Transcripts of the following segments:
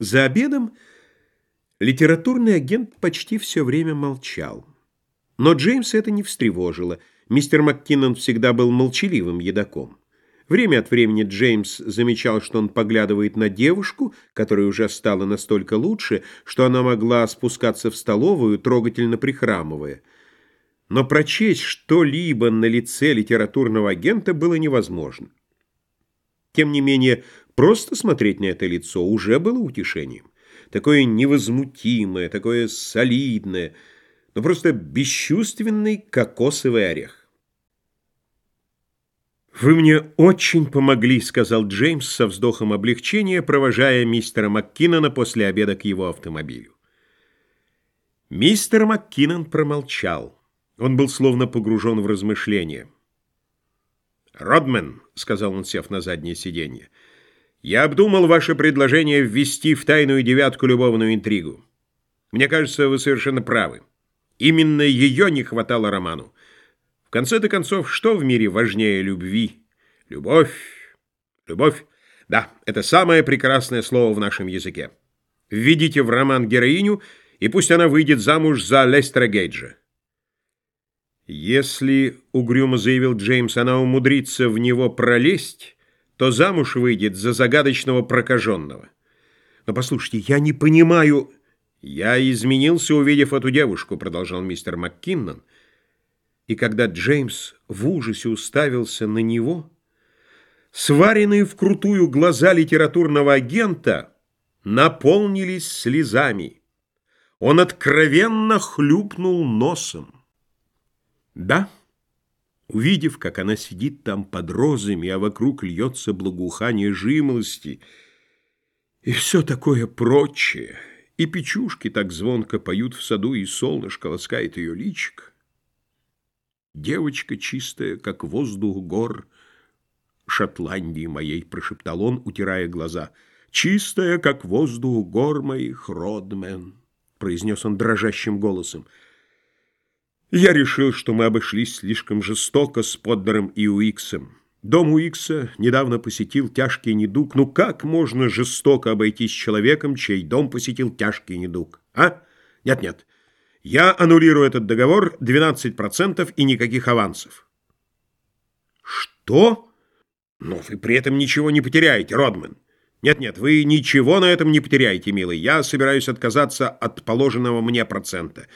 За обедом литературный агент почти все время молчал. Но Джеймса это не встревожило. Мистер МакКиннон всегда был молчаливым едоком. Время от времени Джеймс замечал, что он поглядывает на девушку, которая уже стала настолько лучше, что она могла спускаться в столовую, трогательно прихрамывая. Но прочесть что-либо на лице литературного агента было невозможно. Тем не менее, просто смотреть на это лицо уже было утешением. Такое невозмутимое, такое солидное, но просто бесчувственный кокосовый орех. «Вы мне очень помогли», — сказал Джеймс со вздохом облегчения, провожая мистера МакКиннона после обеда к его автомобилю. Мистер МакКиннон промолчал. Он был словно погружен в размышления. «Родмен», — сказал он, сев на заднее сиденье, — «я обдумал ваше предложение ввести в тайную девятку любовную интригу. Мне кажется, вы совершенно правы. Именно ее не хватало роману. В конце-то концов, что в мире важнее любви? Любовь. Любовь. Да, это самое прекрасное слово в нашем языке. Введите в роман героиню, и пусть она выйдет замуж за Лестера Гейджа. «Если, — угрюмо заявил Джеймс, — она умудрится в него пролезть, то замуж выйдет за загадочного прокаженного. Но послушайте, я не понимаю...» «Я изменился, увидев эту девушку», — продолжал мистер МакКиннон. И когда Джеймс в ужасе уставился на него, сваренные вкрутую глаза литературного агента наполнились слезами. Он откровенно хлюпнул носом. Да, увидев, как она сидит там под розами, а вокруг льется благоухание жимолости, и все такое прочее, и печушки так звонко поют в саду, и солнышко ласкает ее личик. Девочка чистая, как воздух гор Шотландии моей, прошептал он, утирая глаза. Чистая, как воздух гор моих, Родмен, произнес он дрожащим голосом. Я решил, что мы обошлись слишком жестоко с Поддером и Уиксом. Дом Уикса недавно посетил тяжкий недуг. Ну как можно жестоко обойтись с человеком, чей дом посетил тяжкий недуг? А? Нет-нет. Я аннулирую этот договор 12% и никаких авансов. Что? Но вы при этом ничего не потеряете, Родман. Нет-нет, вы ничего на этом не потеряете, милый. Я собираюсь отказаться от положенного мне процента.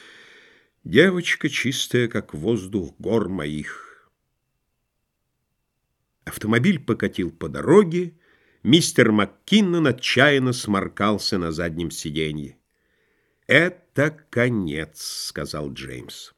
Девочка чистая, как воздух гор моих. Автомобиль покатил по дороге, мистер МакКиннон отчаянно сморкался на заднем сиденье. «Это конец», — сказал Джеймс.